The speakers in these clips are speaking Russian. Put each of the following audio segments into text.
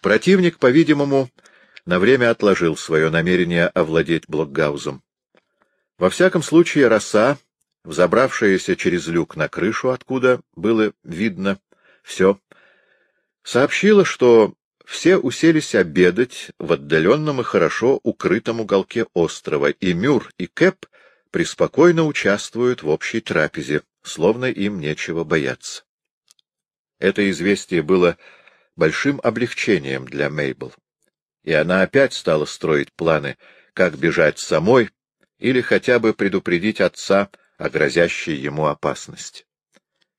Противник, по-видимому, на время отложил свое намерение овладеть Блокгаузом. Во всяком случае, роса, взобравшаяся через люк на крышу, откуда было видно все, сообщила, что все уселись обедать в отдаленном и хорошо укрытом уголке острова, и Мюр и Кэп преспокойно участвуют в общей трапезе, словно им нечего бояться. Это известие было большим облегчением для Мейбл, и она опять стала строить планы, как бежать самой или хотя бы предупредить отца о грозящей ему опасности.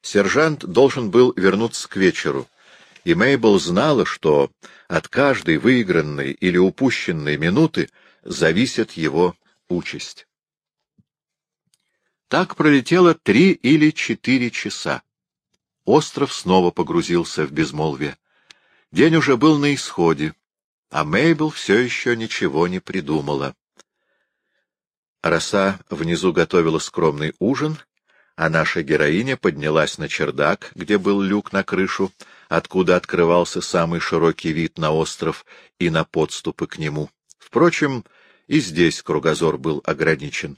Сержант должен был вернуться к вечеру, и Мейбл знала, что от каждой выигранной или упущенной минуты зависит его участь. Так пролетело три или четыре часа. Остров снова погрузился в безмолвие. День уже был на исходе, а Мейбл все еще ничего не придумала. Роса внизу готовила скромный ужин, а наша героиня поднялась на чердак, где был люк на крышу, откуда открывался самый широкий вид на остров и на подступы к нему. Впрочем, и здесь кругозор был ограничен.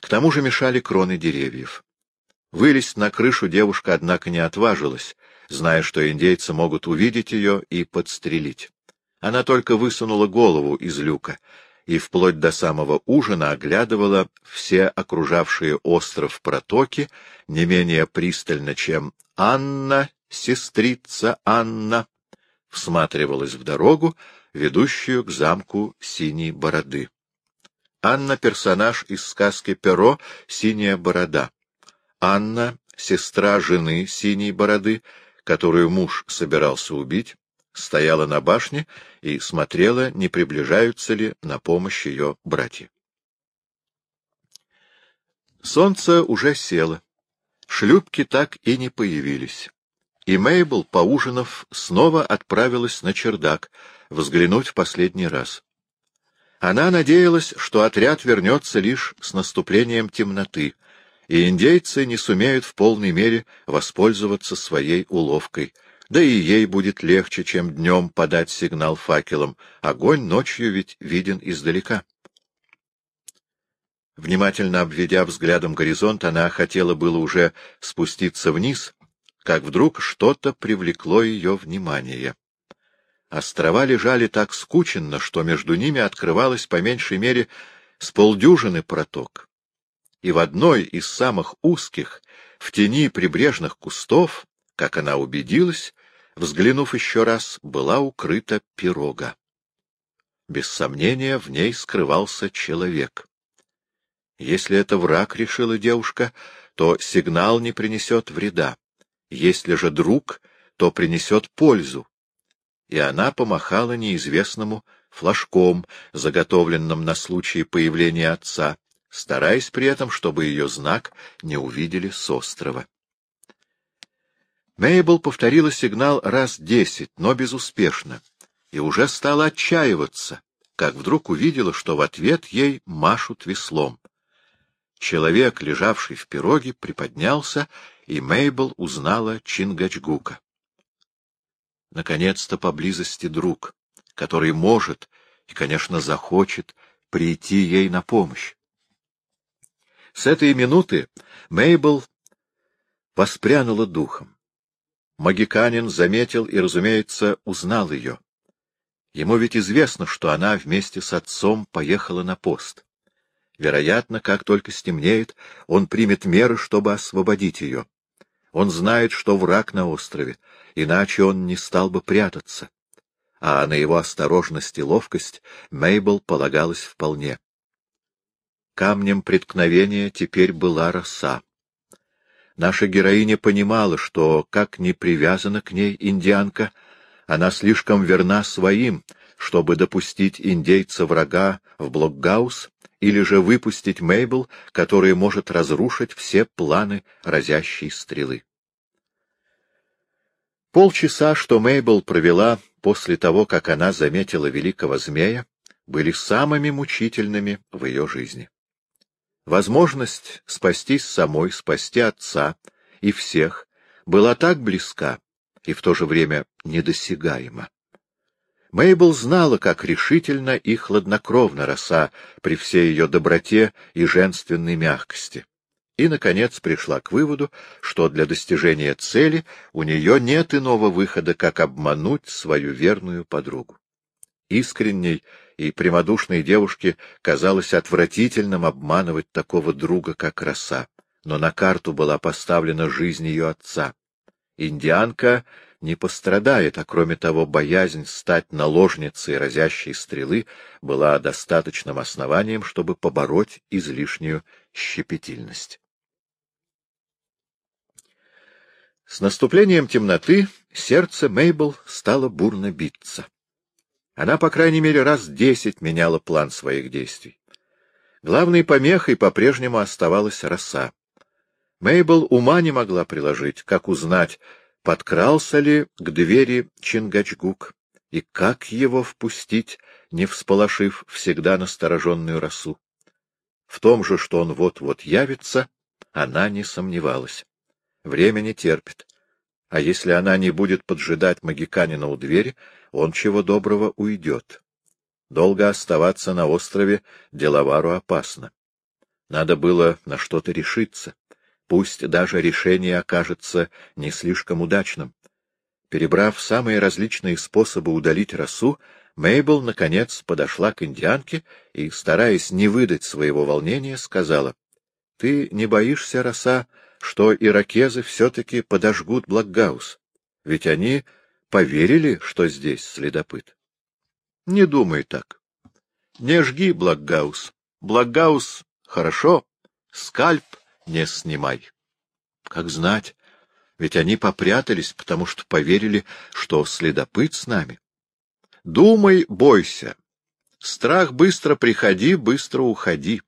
К тому же мешали кроны деревьев. Вылезть на крышу девушка, однако, не отважилась, зная, что индейцы могут увидеть ее и подстрелить. Она только высунула голову из люка — и вплоть до самого ужина оглядывала все окружавшие остров протоки не менее пристально, чем Анна, сестрица Анна, всматривалась в дорогу, ведущую к замку Синей Бороды. Анна — персонаж из сказки «Перо. Синяя борода». Анна — сестра жены Синей Бороды, которую муж собирался убить, стояла на башне и смотрела, не приближаются ли на помощь ее братья. Солнце уже село. Шлюпки так и не появились. И Мейбл, поужинав, снова отправилась на чердак, взглянуть в последний раз. Она надеялась, что отряд вернется лишь с наступлением темноты, и индейцы не сумеют в полной мере воспользоваться своей уловкой — да и ей будет легче, чем днем подать сигнал факелом. Огонь ночью ведь виден издалека. Внимательно обведя взглядом горизонт, она хотела было уже спуститься вниз, как вдруг что-то привлекло ее внимание. Острова лежали так скученно, что между ними открывалось по меньшей мере с полдюжины проток. И в одной из самых узких, в тени прибрежных кустов, как она убедилась, взглянув еще раз, была укрыта пирога. Без сомнения, в ней скрывался человек. Если это враг, — решила девушка, — то сигнал не принесет вреда. Если же друг, то принесет пользу. И она помахала неизвестному флажком, заготовленным на случай появления отца, стараясь при этом, чтобы ее знак не увидели с острова. Мейбл повторила сигнал раз десять, но безуспешно, и уже стала отчаиваться, как вдруг увидела, что в ответ ей машут веслом. Человек, лежавший в пироге, приподнялся, и Мейбл узнала Чингачгука. Наконец-то поблизости друг, который может и, конечно, захочет прийти ей на помощь. С этой минуты Мейбл воспрянула духом. Магиканин заметил и, разумеется, узнал ее. Ему ведь известно, что она вместе с отцом поехала на пост. Вероятно, как только стемнеет, он примет меры, чтобы освободить ее. Он знает, что враг на острове, иначе он не стал бы прятаться. А на его осторожность и ловкость Мейбл полагалась вполне. Камнем преткновения теперь была роса. Наша героиня понимала, что, как ни привязана к ней индианка, она слишком верна своим, чтобы допустить индейца-врага в Блокгаус или же выпустить Мейбл, которая может разрушить все планы разящей стрелы. Полчаса, что Мейбл провела после того, как она заметила великого змея, были самыми мучительными в ее жизни. Возможность спастись самой, спасти отца и всех была так близка и в то же время недосягаема. Мейбл знала, как решительно и хладнокровно роса при всей ее доброте и женственной мягкости. И, наконец, пришла к выводу, что для достижения цели у нее нет иного выхода, как обмануть свою верную подругу. Искренней и прямодушной девушке казалось отвратительным обманывать такого друга, как роса, но на карту была поставлена жизнь ее отца. Индианка не пострадает, а кроме того, боязнь стать наложницей разящей стрелы была достаточным основанием, чтобы побороть излишнюю щепетильность. С наступлением темноты сердце Мейбл стало бурно биться. Она, по крайней мере, раз десять меняла план своих действий. Главной помехой по-прежнему оставалась роса. Мейбл ума не могла приложить, как узнать, подкрался ли к двери Чингачгук и как его впустить, не всполошив всегда настороженную росу. В том же, что он вот-вот явится, она не сомневалась. Время не терпит. А если она не будет поджидать магиканина у двери, он чего доброго уйдет. Долго оставаться на острове деловару опасно. Надо было на что-то решиться. Пусть даже решение окажется не слишком удачным. Перебрав самые различные способы удалить росу, Мейбл, наконец, подошла к индианке и, стараясь не выдать своего волнения, сказала, — Ты не боишься, роса, что иракезы все-таки подожгут Блокгаус? Ведь они поверили, что здесь следопыт. — Не думай так. Не жги Блокгаус. Блокгаус — хорошо, скальп не снимай. Как знать, ведь они попрятались, потому что поверили, что следопыт с нами. Думай, бойся. Страх быстро приходи, быстро уходи.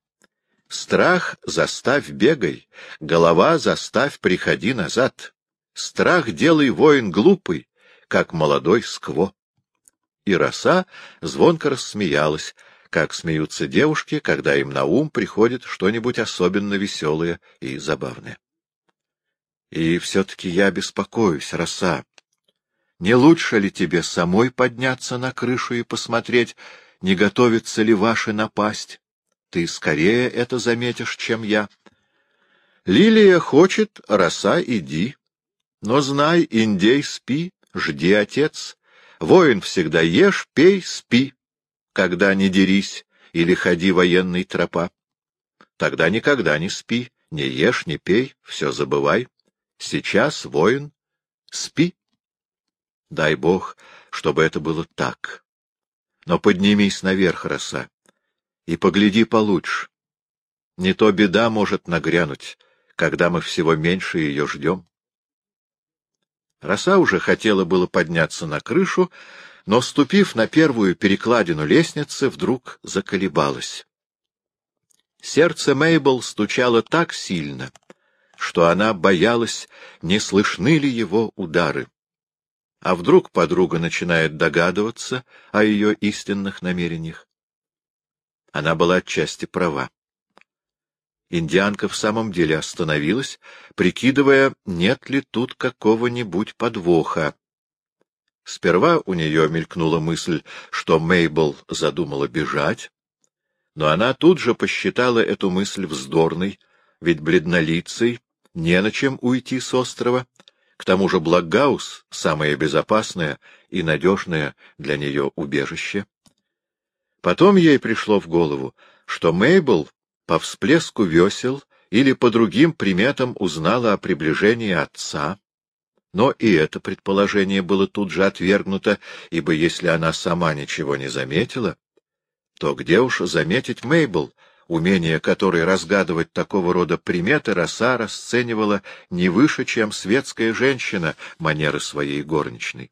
Страх заставь бегай, голова заставь приходи назад. Страх делай воин глупый, как молодой скво. И роса звонко рассмеялась, как смеются девушки, когда им на ум приходит что-нибудь особенно веселое и забавное. И все-таки я беспокоюсь, роса. Не лучше ли тебе самой подняться на крышу и посмотреть, не готовится ли ваша напасть? Ты скорее это заметишь, чем я. Лилия хочет, роса, иди. Но знай, индей, спи, жди, отец. Воин всегда ешь, пей, спи когда не дерись или ходи военной тропа. Тогда никогда не спи, не ешь, не пей, все забывай. Сейчас, воин, спи. Дай Бог, чтобы это было так. Но поднимись наверх, роса, и погляди получше. Не то беда может нагрянуть, когда мы всего меньше ее ждем. Роса уже хотела было подняться на крышу, но, ступив на первую перекладину лестницы, вдруг заколебалась. Сердце Мейбл стучало так сильно, что она боялась, не слышны ли его удары. А вдруг подруга начинает догадываться о ее истинных намерениях? Она была отчасти права. Индианка в самом деле остановилась, прикидывая, нет ли тут какого-нибудь подвоха, Сперва у нее мелькнула мысль, что Мейбл задумала бежать, но она тут же посчитала эту мысль вздорной, ведь бледнолицей не на чем уйти с острова, к тому же Благаус — самое безопасное и надежное для нее убежище. Потом ей пришло в голову, что Мейбл по всплеску весел или по другим приметам узнала о приближении отца, но и это предположение было тут же отвергнуто, ибо если она сама ничего не заметила, то где уж заметить Мейбл, умение которой разгадывать такого рода приметы роса расценивала не выше, чем светская женщина манеры своей горничной.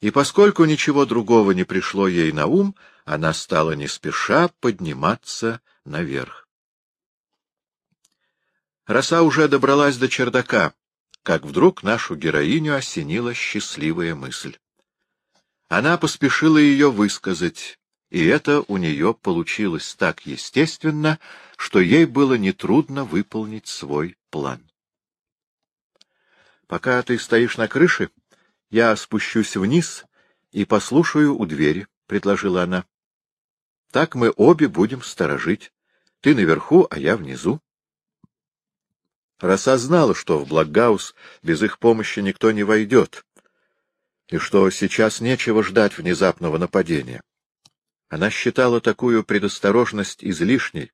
И поскольку ничего другого не пришло ей на ум, она стала не спеша подниматься наверх. Роса уже добралась до чердака, как вдруг нашу героиню осенила счастливая мысль. Она поспешила ее высказать, и это у нее получилось так естественно, что ей было нетрудно выполнить свой план. «Пока ты стоишь на крыше, я спущусь вниз и послушаю у двери, — предложила она. — Так мы обе будем сторожить. Ты наверху, а я внизу. Роса знала, что в Блокгаус без их помощи никто не войдет, и что сейчас нечего ждать внезапного нападения. Она считала такую предосторожность излишней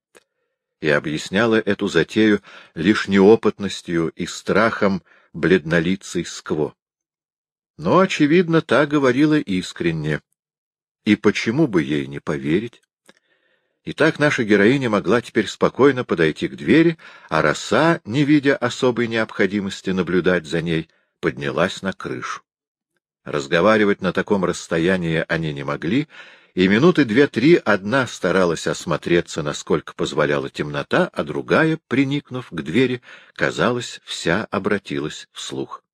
и объясняла эту затею лишь неопытностью и страхом бледнолицей скво. Но, очевидно, та говорила искренне. И почему бы ей не поверить? И так наша героиня могла теперь спокойно подойти к двери, а роса, не видя особой необходимости наблюдать за ней, поднялась на крышу. Разговаривать на таком расстоянии они не могли, и минуты две-три одна старалась осмотреться, насколько позволяла темнота, а другая, приникнув к двери, казалось, вся обратилась вслух.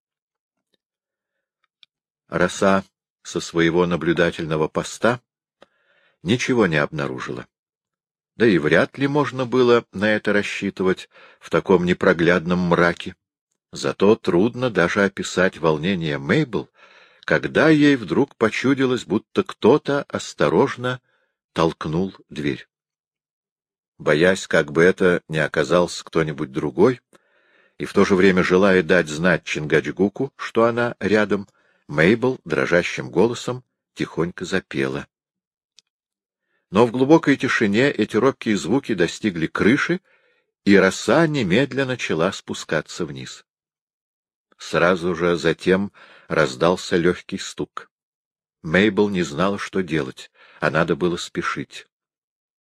Роса со своего наблюдательного поста ничего не обнаружила. Да и вряд ли можно было на это рассчитывать в таком непроглядном мраке. Зато трудно даже описать волнение Мейбл, когда ей вдруг почудилось, будто кто-то осторожно толкнул дверь. Боясь, как бы это не оказался кто-нибудь другой, и в то же время желая дать знать Чингачгуку, что она рядом, Мейбл дрожащим голосом тихонько запела. Но в глубокой тишине эти робкие звуки достигли крыши, и роса немедленно начала спускаться вниз. Сразу же затем раздался легкий стук. Мейбл не знала, что делать, а надо было спешить.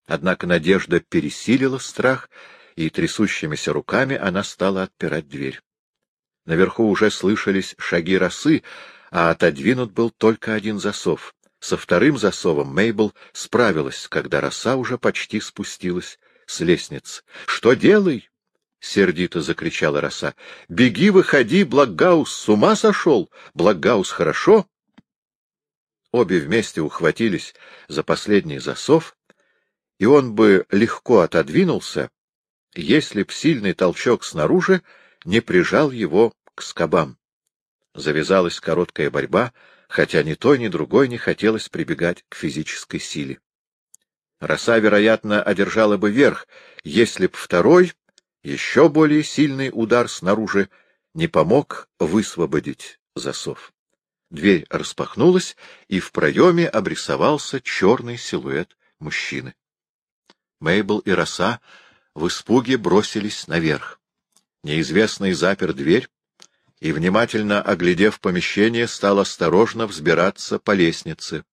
Однако надежда пересилила страх, и трясущимися руками она стала отпирать дверь. Наверху уже слышались шаги росы, а отодвинут был только один засов. Со вторым засовом Мейбл справилась, когда роса уже почти спустилась с лестницы. — Что делай? — сердито закричала роса. — Беги, выходи, Благгаус, с ума сошел! Благгаус хорошо? Обе вместе ухватились за последний засов, и он бы легко отодвинулся, если б сильный толчок снаружи не прижал его к скобам. Завязалась короткая борьба, хотя ни той, ни другой не хотелось прибегать к физической силе. Роса, вероятно, одержала бы верх, если б второй, еще более сильный удар снаружи не помог высвободить засов. Дверь распахнулась, и в проеме обрисовался черный силуэт мужчины. Мейбл и Роса в испуге бросились наверх. Неизвестный запер дверь, и, внимательно оглядев помещение, стал осторожно взбираться по лестнице.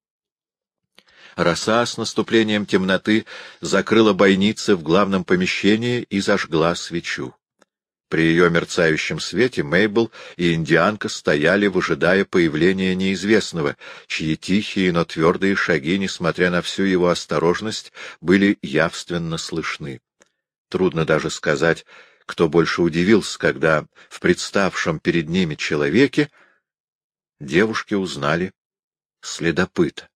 Роса с наступлением темноты закрыла бойницы в главном помещении и зажгла свечу. При ее мерцающем свете Мейбл и индианка стояли, выжидая появления неизвестного, чьи тихие, но твердые шаги, несмотря на всю его осторожность, были явственно слышны. Трудно даже сказать, кто больше удивился, когда в представшем перед ними человеке девушки узнали следопыта.